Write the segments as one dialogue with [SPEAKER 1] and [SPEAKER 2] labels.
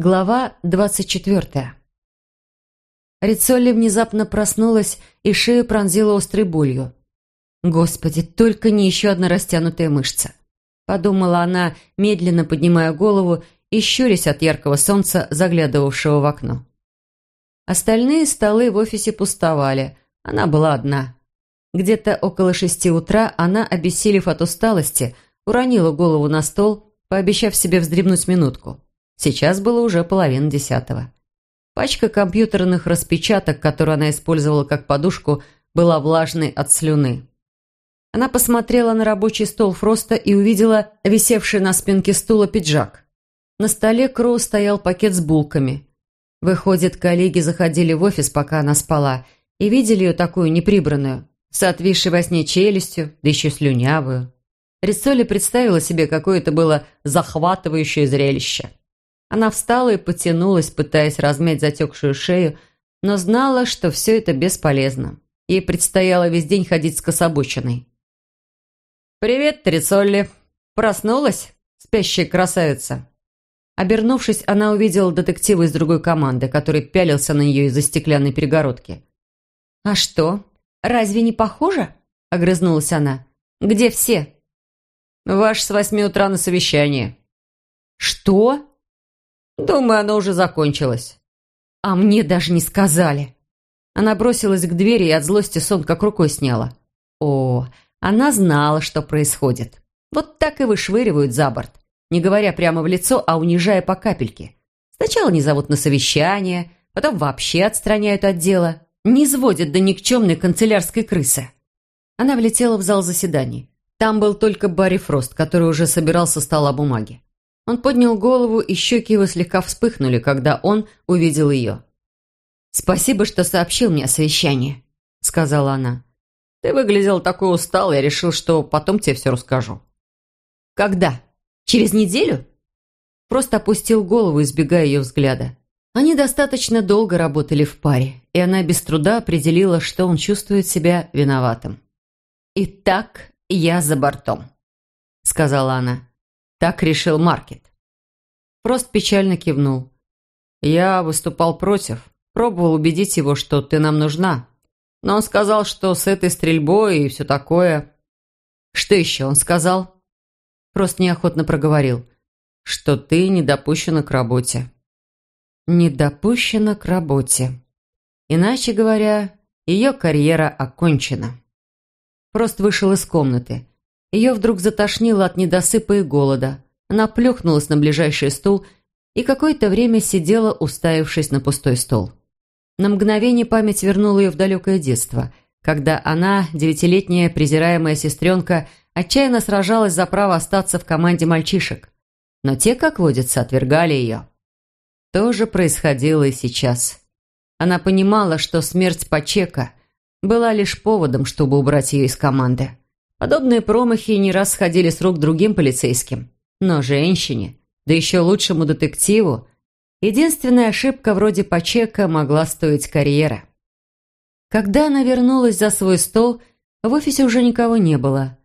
[SPEAKER 1] Глава двадцать четвертая. Рицолли внезапно проснулась и шею пронзила острой болью. «Господи, только не еще одна растянутая мышца!» Подумала она, медленно поднимая голову и щурясь от яркого солнца, заглядывавшего в окно. Остальные столы в офисе пустовали, она была одна. Где-то около шести утра она, обессилев от усталости, уронила голову на стол, пообещав себе вздремнуть минутку. Сейчас было уже половина десятого. Пачка компьютерных распечаток, которую она использовала как подушку, была влажной от слюны. Она посмотрела на рабочий стол Фроста и увидела висевший на спинке стула пиджак. На столе Кроу стоял пакет с булками. Выходит, коллеги заходили в офис, пока она спала, и видели ее такую неприбранную, с отвисшей во сне челюстью, да еще слюнявую. Рицоли представила себе, какое это было захватывающее зрелище. Она встала и потянулась, пытаясь размять затекшую шею, но знала, что все это бесполезно. Ей предстояло весь день ходить с кособочиной. «Привет, Трицолли! Проснулась, спящая красавица?» Обернувшись, она увидела детектива из другой команды, который пялился на нее из-за стеклянной перегородки. «А что, разве не похоже?» – огрызнулась она. «Где все?» «Ваш с восьми утра на совещании». «Что?» Думаю, оно уже закончилось. А мне даже не сказали. Она бросилась к двери и от злости сон как рукой сняла. О, она знала, что происходит. Вот так и вышвыривают за борт, не говоря прямо в лицо, а унижая по капельке. Сначала не зовут на совещание, потом вообще отстраняют от дела, не изводят до никчемной канцелярской крысы. Она влетела в зал заседаний. Там был только Барри Фрост, который уже собирал со стола бумаги. Он поднял голову, и щеки его слегка вспыхнули, когда он увидел ее. «Спасибо, что сообщил мне о совещании», — сказала она. «Ты выглядел такой усталый, я решил, что потом тебе все расскажу». «Когда? Через неделю?» Просто опустил голову, избегая ее взгляда. Они достаточно долго работали в паре, и она без труда определила, что он чувствует себя виноватым. «Итак, я за бортом», — сказала она. Так решил Маркет. Фрост печально кивнул. Я выступал против. Пробовал убедить его, что ты нам нужна. Но он сказал, что с этой стрельбой и все такое... Что еще он сказал? Фрост неохотно проговорил. Что ты не допущена к работе. Не допущена к работе. Иначе говоря, ее карьера окончена. Фрост вышел из комнаты. Ее вдруг затошнило от недосыпа и голода. Она плюхнулась на ближайший стул и какое-то время сидела, уставившись на пустой стол. На мгновение память вернула ее в далекое детство, когда она, девятилетняя презираемая сестренка, отчаянно сражалась за право остаться в команде мальчишек. Но те, как водится, отвергали ее. То же происходило и сейчас. Она понимала, что смерть Пачека была лишь поводом, чтобы убрать ее из команды. Подобные промахи не раз сходили с рук другим полицейским. Но женщине, да еще лучшему детективу, единственная ошибка вроде почека могла стоить карьеры. Когда она вернулась за свой стол, в офисе уже никого не было.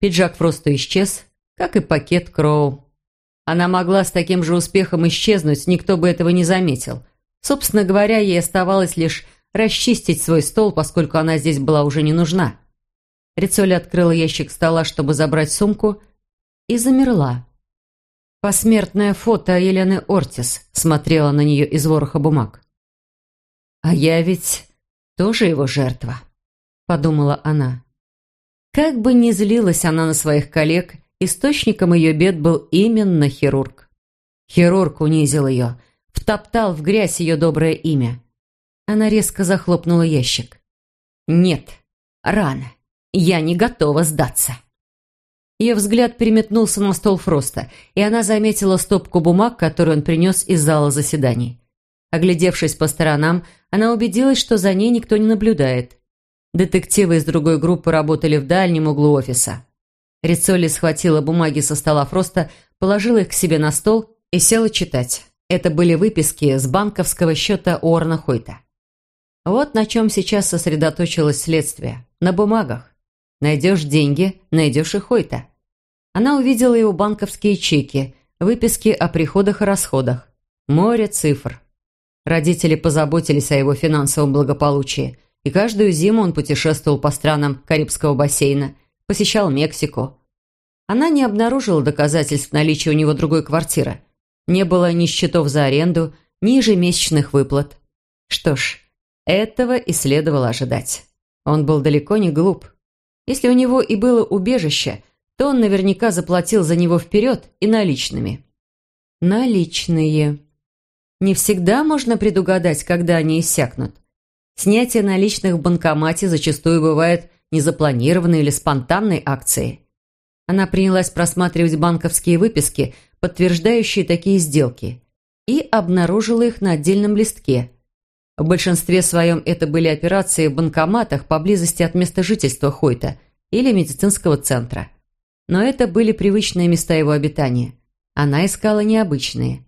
[SPEAKER 1] Пиджак просто исчез, как и пакет Кроу. Она могла с таким же успехом исчезнуть, никто бы этого не заметил. Собственно говоря, ей оставалось лишь расчистить свой стол, поскольку она здесь была уже не нужна. Рицоли открыла ящик стола, чтобы забрать сумку, и замерла. Посмертное фото Елены Ортис смотрела на нее из вороха бумаг. «А я ведь тоже его жертва», — подумала она. Как бы ни злилась она на своих коллег, источником ее бед был именно хирург. Хирург унизил ее, втоптал в грязь ее доброе имя. Она резко захлопнула ящик. «Нет, рано. Я не готова сдаться». Ее взгляд переметнулся на стол Фроста, и она заметила стопку бумаг, которую он принес из зала заседаний. Оглядевшись по сторонам, она убедилась, что за ней никто не наблюдает. Детективы из другой группы работали в дальнем углу офиса. Рицолли схватила бумаги со стола Фроста, положила их к себе на стол и села читать. Это были выписки с банковского счета Уорна Хойта. Вот на чем сейчас сосредоточилось следствие. На бумагах. Найдешь деньги, найдешь и Хойта. Она увидела его банковские чеки, выписки о приходах и расходах. Море цифр. Родители позаботились о его финансовом благополучии, и каждую зиму он путешествовал по странам Карибского бассейна, посещал Мексику. Она не обнаружила доказательств наличия у него другой квартиры. Не было ни счетов за аренду, ни ежемесячных выплат. Что ж, этого и следовало ожидать. Он был далеко не глуп. Если у него и было убежище, то он наверняка заплатил за него вперед и наличными. Наличные. Не всегда можно предугадать, когда они иссякнут. Снятие наличных в банкомате зачастую бывает незапланированной или спонтанной акцией. Она принялась просматривать банковские выписки, подтверждающие такие сделки, и обнаружила их на отдельном листке. В большинстве своем это были операции в банкоматах поблизости от места жительства Хойта или медицинского центра. Но это были привычные места его обитания. Она искала необычные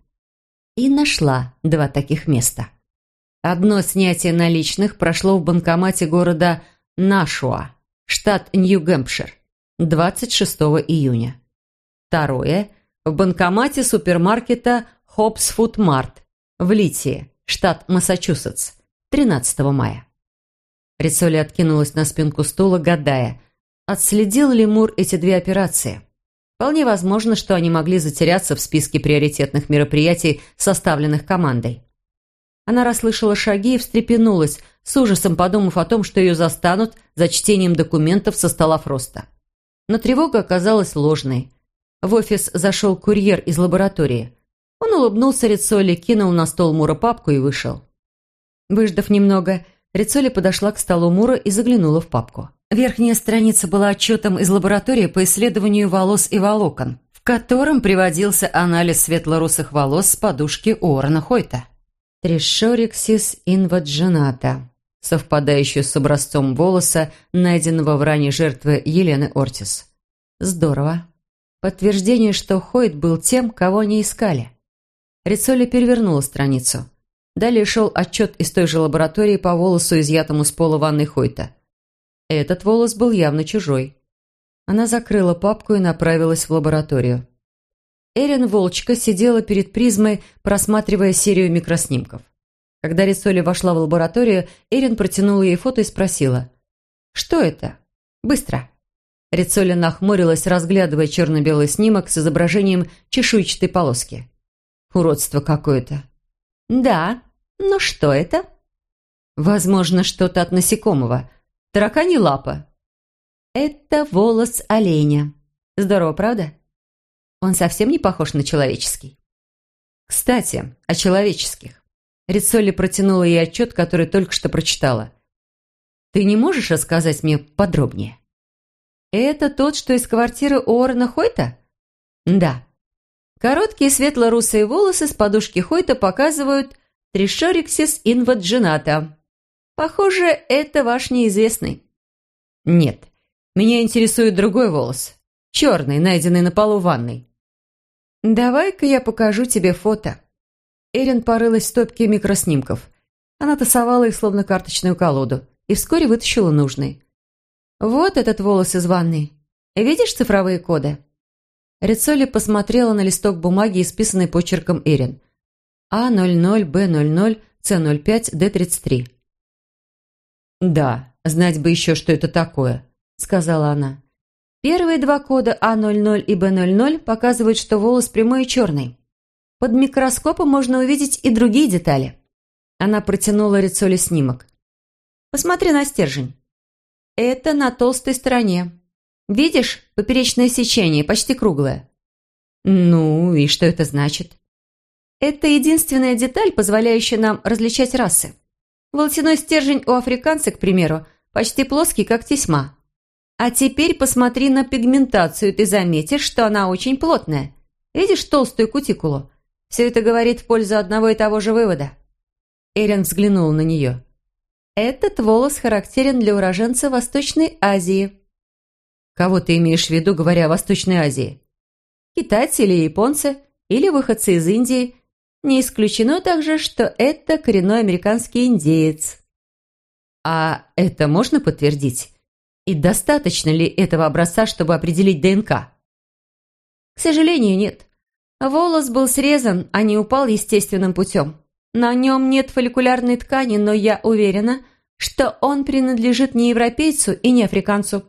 [SPEAKER 1] и нашла два таких места. Одно снятие наличных прошло в банкомате города Нашуа, штат Нью-Гэмпшир, 26 июня. Второе – в банкомате супермаркета Хопс Фуд Март в Литии, штат Массачусетс, 13 мая. Рицоли откинулась на спинку стула, гадая, отследил ли Мур эти две операции – Вполне возможно, что они могли затеряться в списке приоритетных мероприятий, составленных командой. Она расслышала шаги и встрепенулась, с ужасом подумав о том, что ее застанут за чтением документов со стола Фроста. Но тревога оказалась ложной. В офис зашел курьер из лаборатории. Он улыбнулся Рицоли, кинул на стол Мура папку и вышел. Выждав немного, Рицоли подошла к столу Мура и заглянула в папку. Верхняя страница была отчетом из лаборатории по исследованию волос и волокон, в котором приводился анализ светло-русых волос с подушки Уоррена Хойта. Трешориксис инваджината, совпадающую с образцом волоса, найденного в ране жертвы Елены Ортис. Здорово. Подтверждение, что Хойт был тем, кого они искали. Рицоли перевернула страницу. Далее шел отчет из той же лаборатории по волосу, изъятому с пола ванной Хойта. Этот волос был явно чужой. Она закрыла папку и направилась в лабораторию. Эрин Волчка сидела перед призмой, просматривая серию микроснимков. Когда Рисоли вошла в лабораторию, Эрин протянула ей фото и спросила. «Что это? Быстро!» Рицоли нахмурилась, разглядывая черно-белый снимок с изображением чешуйчатой полоски. «Уродство какое-то!» «Да, но что это?» «Возможно, что-то от насекомого. Тараканья лапа. Это волос оленя. Здорово, правда? Он совсем не похож на человеческий. Кстати, о человеческих. Рицолли протянула ей отчет, который только что прочитала. Ты не можешь рассказать мне подробнее? Это тот, что из квартиры Уоррена Хойта? Да. Короткие светло-русые волосы с подушки Хойта показывают Тришориксис инваджината, Похоже, это ваш неизвестный. Нет, меня интересует другой волос. Черный, найденный на полу ванной. Давай-ка я покажу тебе фото. Эрин порылась в стопке микроснимков. Она тасовала их, словно карточную колоду, и вскоре вытащила нужный. Вот этот волос из ванной. Видишь цифровые коды? Рицоли посмотрела на листок бумаги, исписанный почерком Эрин. А00, Б00, С05, Д33. «Да, знать бы еще, что это такое», — сказала она. Первые два кода А00 и Б00 показывают, что волос прямой и черный. Под микроскопом можно увидеть и другие детали. Она протянула Рицоли снимок. «Посмотри на стержень. Это на толстой стороне. Видишь, поперечное сечение, почти круглое». «Ну, и что это значит?» «Это единственная деталь, позволяющая нам различать расы. Волосяной стержень у африканца, к примеру, почти плоский, как тесьма. А теперь посмотри на пигментацию, ты заметишь, что она очень плотная. Видишь толстую кутикулу? Все это говорит в пользу одного и того же вывода. Эрин взглянул на нее. Этот волос характерен для уроженца Восточной Азии. Кого ты имеешь в виду, говоря о Восточной Азии? Китайцы или японцы, или выходцы из Индии, не исключено также, что это коренной американский индеец. А это можно подтвердить? И достаточно ли этого образца, чтобы определить ДНК? К сожалению, нет. Волос был срезан, а не упал естественным путем. На нем нет фолликулярной ткани, но я уверена, что он принадлежит не европейцу и не африканцу».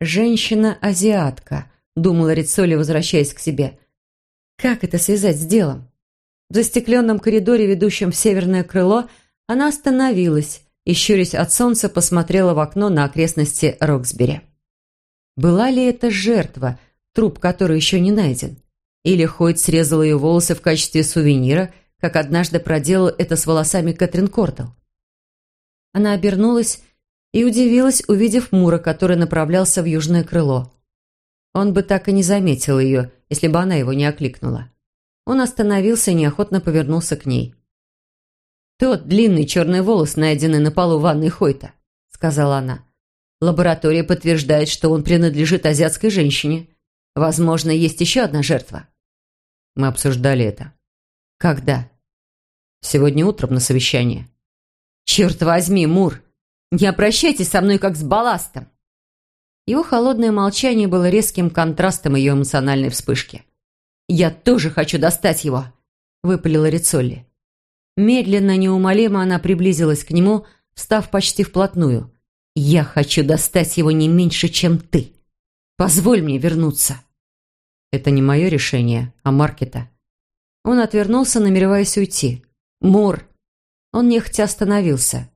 [SPEAKER 1] «Женщина-азиатка», — думала Рицоли, возвращаясь к себе. «Как это связать с делом?» В застекленном коридоре, ведущем в северное крыло, она остановилась и, щурясь от солнца, посмотрела в окно на окрестности Роксбери. Была ли это жертва, труп которой еще не найден? Или Хойт срезал ее волосы в качестве сувенира, как однажды проделал это с волосами Кэтрин Кордл? Она обернулась и удивилась, увидев Мура, который направлялся в южное крыло. Он бы так и не заметил ее, если бы она его не окликнула. Он остановился и неохотно повернулся к ней. «Тот длинный черный волос, найденный на полу ванной Хойта», — сказала она. «Лаборатория подтверждает, что он принадлежит азиатской женщине. Возможно, есть еще одна жертва». Мы обсуждали это. «Когда?» «Сегодня утром на совещании». «Черт возьми, Мур! Не обращайтесь со мной как с балластом!» Его холодное молчание было резким контрастом ее эмоциональной вспышки. «Я тоже хочу достать его!» – выпалила Рицолли. Медленно, неумолимо она приблизилась к нему, встав почти вплотную. «Я хочу достать его не меньше, чем ты. Позволь мне вернуться». «Это не мое решение, а Маркета». Он отвернулся, намереваясь уйти. «Мур!» Он нехотя остановился.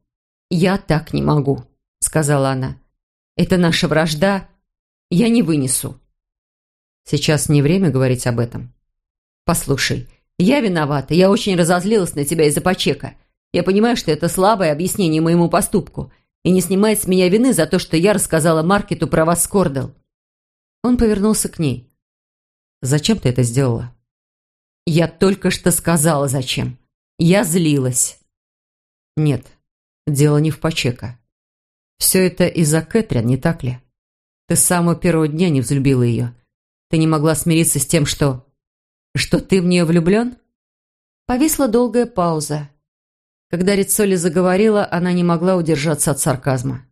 [SPEAKER 1] «Я так не могу», — сказала она. «Это наша вражда. Я не вынесу». Сейчас не время говорить об этом. Послушай, я виновата. Я очень разозлилась на тебя из-за почека. Я понимаю, что это слабое объяснение моему поступку и не снимает с меня вины за то, что я рассказала Маркету про вас с Кордел. Он повернулся к ней. «Зачем ты это сделала?» «Я только что сказала, зачем. Я злилась». «Нет, дело не в почека. Все это из-за Кэтрин, не так ли? Ты с самого первого дня не взлюбила ее. Ты не могла смириться с тем, что... Что ты в нее влюблен?» Повисла долгая пауза. Когда Рицоли заговорила, она не могла удержаться от сарказма.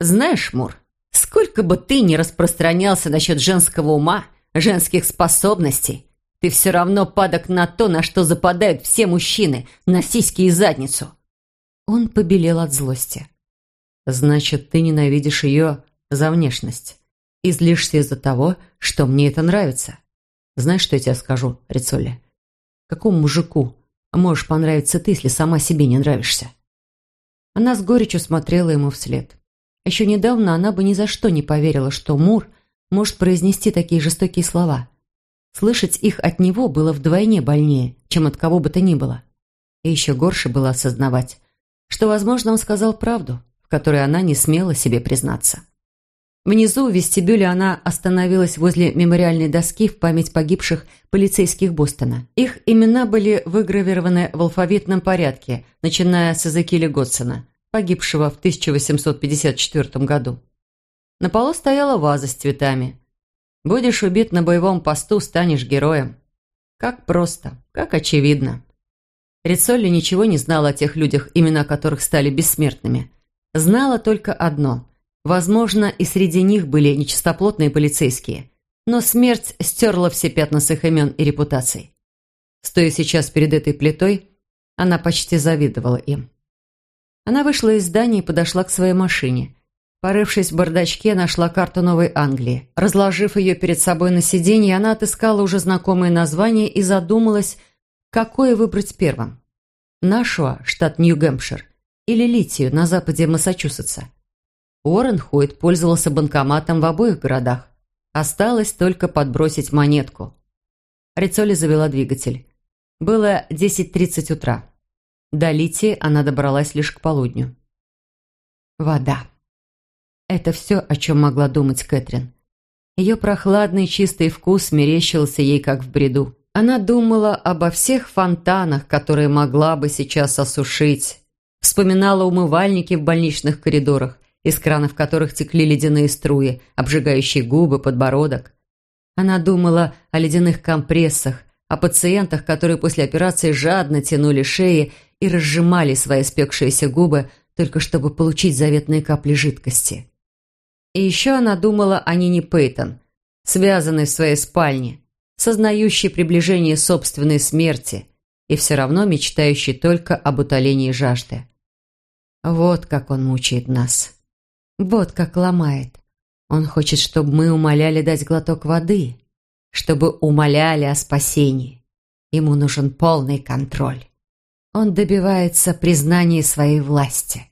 [SPEAKER 1] «Знаешь, Мур, сколько бы ты ни распространялся насчет женского ума, женских способностей, ты все равно падок на то, на что западают все мужчины, на сиськи и задницу». Он побелел от злости. «Значит, ты ненавидишь ее за внешность и злишься из-за того, что мне это нравится. Знаешь, что я тебе скажу, Рицолли? Какому мужику можешь понравиться ты, если сама себе не нравишься?» Она с горечью смотрела ему вслед. Еще недавно она бы ни за что не поверила, что Мур может произнести такие жестокие слова. Слышать их от него было вдвойне больнее, чем от кого бы то ни было. И еще горше было осознавать, что, возможно, он сказал правду, в которой она не смела себе признаться. Внизу, в вестибюле, она остановилась возле мемориальной доски в память погибших полицейских Бостона. Их имена были выгравированы в алфавитном порядке, начиная с Эзекиля Готсона, погибшего в 1854 году. На полу стояла ваза с цветами. «Будешь убит на боевом посту, станешь героем». Как просто, как очевидно. Рицолли ничего не знала о тех людях, имена которых стали бессмертными. Знала только одно – Возможно, и среди них были нечистоплотные полицейские, но смерть стерла все пятна с их имен и репутаций. Стоя сейчас перед этой плитой, она почти завидовала им. Она вышла из здания и подошла к своей машине. Порывшись в бардачке, нашла карту Новой Англии. Разложив ее перед собой на сиденье, она отыскала уже знакомые названия и задумалась, какое выбрать первым. Нашуа, штат Нью-Гэмпшир, или Литию на западе Массачусетса. Уоррен Хойт пользовался банкоматом в обоих городах. Осталось только подбросить монетку. Рицоли завела двигатель. Было 10.30 утра. До Литии она добралась лишь к полудню. Вода. Это все, о чем могла думать Кэтрин. Ее прохладный чистый вкус мерещился ей как в бреду. Она думала обо всех фонтанах, которые могла бы сейчас осушить. Вспоминала умывальники в больничных коридорах, из кранов которых текли ледяные струи, обжигающие губы, подбородок. Она думала о ледяных компрессах, о пациентах, которые после операции жадно тянули шеи и разжимали свои спекшиеся губы, только чтобы получить заветные капли жидкости. И еще она думала о Нине Пейтон, связанной в своей спальне, сознающий приближение собственной смерти и все равно мечтающий только об утолении жажды. Вот как он мучает нас. Вот как ломает. Он хочет, чтобы мы умоляли дать глоток воды, чтобы умоляли о спасении. Ему нужен полный контроль. Он добивается признания своей власти.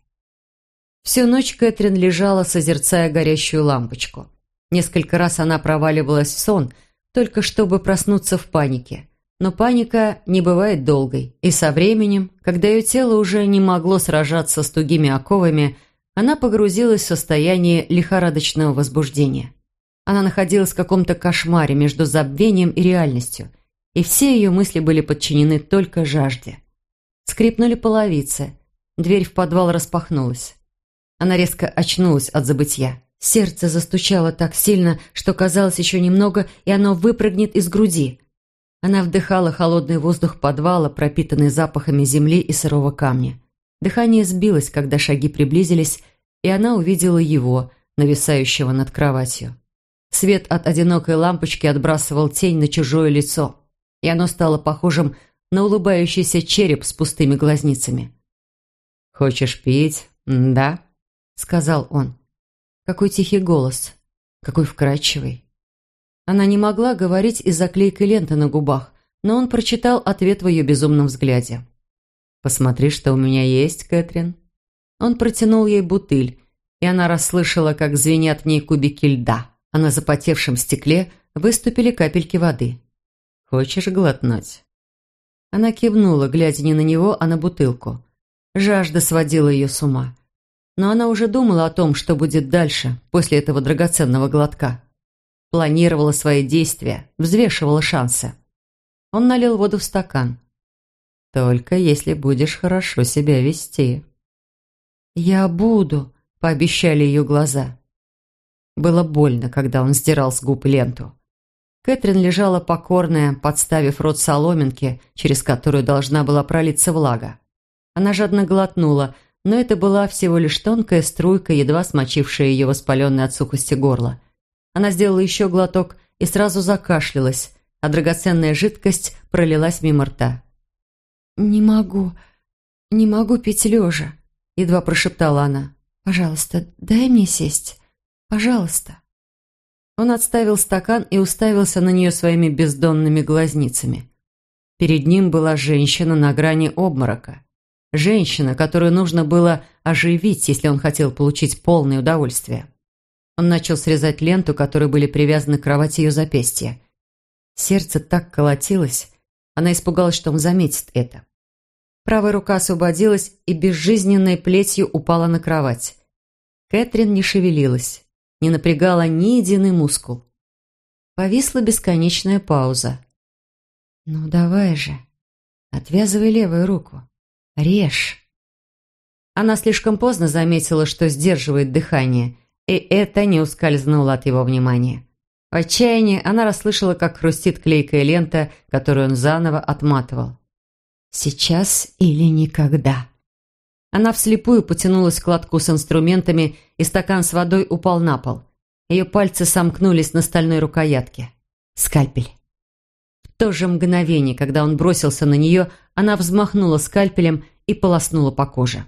[SPEAKER 1] Всю ночь Кэтрин лежала, созерцая горящую лампочку. Несколько раз она проваливалась в сон, только чтобы проснуться в панике. Но паника не бывает долгой, и со временем, когда ее тело уже не могло сражаться с тугими оковами, она погрузилась в состояние лихорадочного возбуждения. Она находилась в каком-то кошмаре между забвением и реальностью, и все ее мысли были подчинены только жажде. Скрипнули половицы, дверь в подвал распахнулась. Она резко очнулась от забытья. Сердце застучало так сильно, что казалось еще немного, и оно выпрыгнет из груди. Она вдыхала холодный воздух подвала, пропитанный запахами земли и сырого камня. Дыхание сбилось, когда шаги приблизились, и она увидела его, нависающего над кроватью. Свет от одинокой лампочки отбрасывал тень на чужое лицо, и оно стало похожим на улыбающийся череп с пустыми глазницами. «Хочешь пить? Да?» — сказал он. Какой тихий голос, какой вкрадчивый. Она не могла говорить из-за клейкой ленты на губах, но он прочитал ответ в ее безумном взгляде. «Посмотри, что у меня есть, Кэтрин». Он протянул ей бутыль, и она расслышала, как звенят в ней кубики льда, а на запотевшем стекле выступили капельки воды. «Хочешь глотнуть?» Она кивнула, глядя не на него, а на бутылку. Жажда сводила ее с ума но она уже думала о том, что будет дальше, после этого драгоценного глотка. Планировала свои действия, взвешивала шансы. Он налил воду в стакан. «Только если будешь хорошо себя вести». «Я буду», — пообещали ее глаза. Было больно, когда он сдирал с губ ленту. Кэтрин лежала покорная, подставив рот соломинки, через которую должна была пролиться влага. Она жадно глотнула, но это была всего лишь тонкая струйка, едва смочившая ее воспаленное от сухости горло. Она сделала еще глоток и сразу закашлялась, а драгоценная жидкость пролилась мимо рта. «Не могу, не могу пить лежа», — едва прошептала она. «Пожалуйста, дай мне сесть. Пожалуйста». Он отставил стакан и уставился на нее своими бездонными глазницами. Перед ним была женщина на грани обморока. Женщина, которую нужно было оживить, если он хотел получить полное удовольствие. Он начал срезать ленту, которой были привязаны к кровати ее запястья. Сердце так колотилось, она испугалась, что он заметит это. Правая рука освободилась и безжизненной плетью упала на кровать. Кэтрин не шевелилась, не напрягала ни единый мускул. Повисла бесконечная пауза. «Ну давай же, отвязывай левую руку». Режь. Она слишком поздно заметила, что сдерживает дыхание, и это не ускользнуло от его внимания. В отчаянии она расслышала, как хрустит клейкая лента, которую он заново отматывал. «Сейчас или никогда». Она вслепую потянулась к лотку с инструментами, и стакан с водой упал на пол. Ее пальцы сомкнулись на стальной рукоятке. Скальпель. То же мгновение, когда он бросился на нее, она взмахнула скальпелем и полоснула по коже.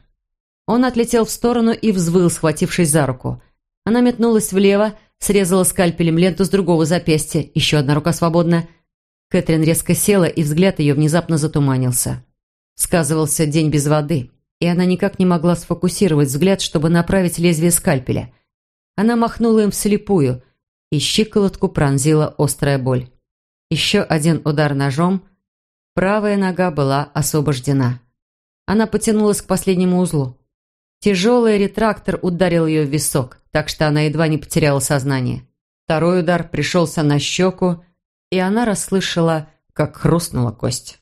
[SPEAKER 1] Он отлетел в сторону и взвыл, схватившись за руку. Она метнулась влево, срезала скальпелем ленту с другого запястья. Еще одна рука свободна. Кэтрин резко села, и взгляд ее внезапно затуманился. Сказывался день без воды, и она никак не могла сфокусировать взгляд, чтобы направить лезвие скальпеля. Она махнула им вслепую, и щиколотку пронзила острая боль. Еще один удар ножом. Правая нога была освобождена. Она потянулась к последнему узлу. Тяжелый ретрактор ударил ее в висок, так что она едва не потеряла сознание. Второй удар пришелся на щеку, и она расслышала, как хрустнула кость.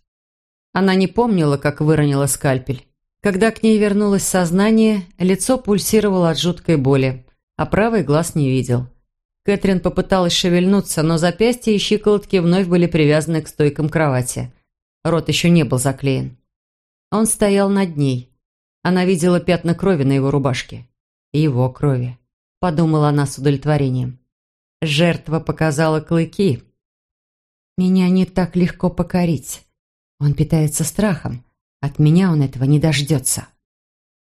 [SPEAKER 1] Она не помнила, как выронила скальпель. Когда к ней вернулось сознание, лицо пульсировало от жуткой боли, а правый глаз не видел. Кэтрин попыталась шевельнуться, но запястья и щиколотки вновь были привязаны к стойкам кровати. Рот еще не был заклеен. Он стоял над ней. Она видела пятна крови на его рубашке. Его крови. Подумала она с удовлетворением. Жертва показала клыки. Меня не так легко покорить. Он питается страхом. От меня он этого не дождется.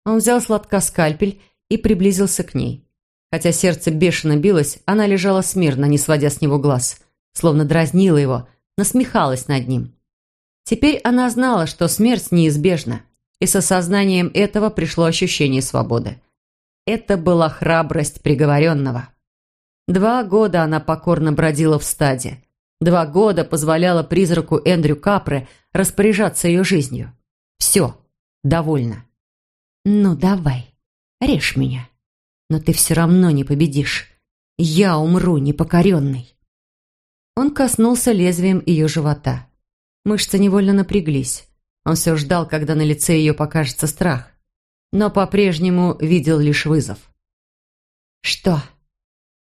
[SPEAKER 1] Он взял сладко скальпель и приблизился к ней. Хотя сердце бешено билось, она лежала смирно, не сводя с него глаз, словно дразнила его, насмехалась над ним. Теперь она знала, что смерть неизбежна, и с осознанием этого пришло ощущение свободы. Это была храбрость приговоренного. Два года она покорно бродила в стаде. Два года позволяла призраку Эндрю Капре распоряжаться ее жизнью. Все, довольно. «Ну, давай, режь меня. Но ты все равно не победишь. Я умру непокоренный». Он коснулся лезвием ее живота. Мышцы невольно напряглись. Он все ждал, когда на лице ее покажется страх. Но по-прежнему видел лишь вызов. «Что,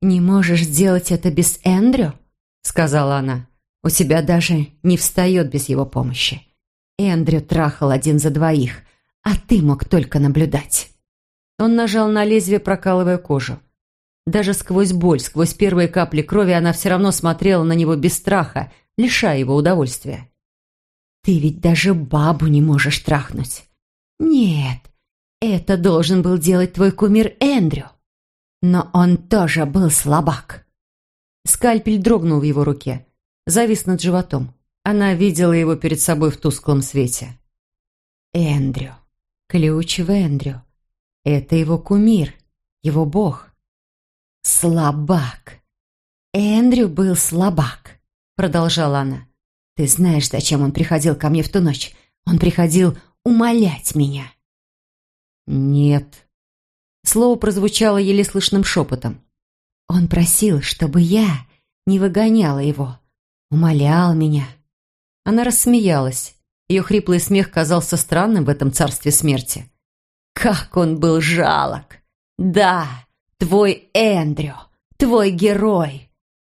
[SPEAKER 1] не можешь сделать это без Эндрю?» Сказала она. «У тебя даже не встает без его помощи. Эндрю трахал один за двоих, а ты мог только наблюдать». Он нажал на лезвие, прокалывая кожу. Даже сквозь боль, сквозь первые капли крови она все равно смотрела на него без страха, лишая его удовольствия. «Ты ведь даже бабу не можешь трахнуть». «Нет, это должен был делать твой кумир Эндрю. Но он тоже был слабак». Скальпель дрогнул в его руке, завис над животом. Она видела его перед собой в тусклом свете. Эндрю. Ключ в Эндрю. Это его кумир, его бог. «Слабак. Эндрю был слабак», — продолжала она. «Ты знаешь, зачем он приходил ко мне в ту ночь? Он приходил умолять меня». «Нет». Слово прозвучало еле слышным шепотом. «Он просил, чтобы я не выгоняла его. Умолял меня». Она рассмеялась. Ее хриплый смех казался странным в этом царстве смерти. «Как он был жалок! Да, твой Эндрю, твой герой,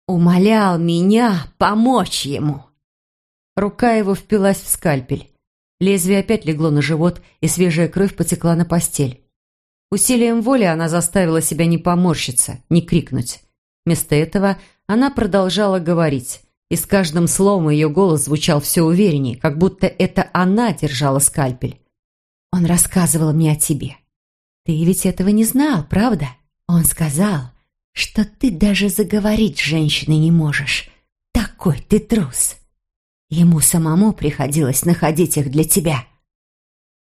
[SPEAKER 1] умолял меня помочь ему!» Рука его впилась в скальпель. Лезвие опять легло на живот, и свежая кровь потекла на постель. Усилием воли она заставила себя не поморщиться, не крикнуть. Вместо этого она продолжала говорить, и с каждым словом ее голос звучал все увереннее, как будто это она держала скальпель. «Он рассказывал мне о тебе. Ты ведь этого не знал, правда? Он сказал, что ты даже заговорить с женщиной не можешь. Такой ты трус. Ему самому приходилось находить их для тебя».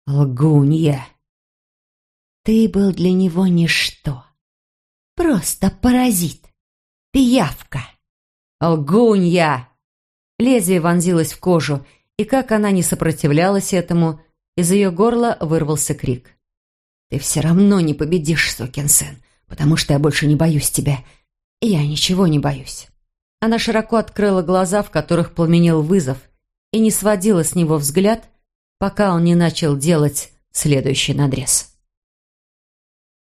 [SPEAKER 1] «Лгунья!» «Ты был для него ничто. Просто паразит. Пиявка». «Лгунья!» Лезвие вонзилось в кожу, и как она не сопротивлялась этому, из ее горла вырвался крик. «Ты все равно не победишь, сукин сын, потому что я больше не боюсь тебя. И я ничего не боюсь». Она широко открыла глаза, в которых пламенел вызов, и не сводила с него взгляд, пока он не начал делать следующий надрез.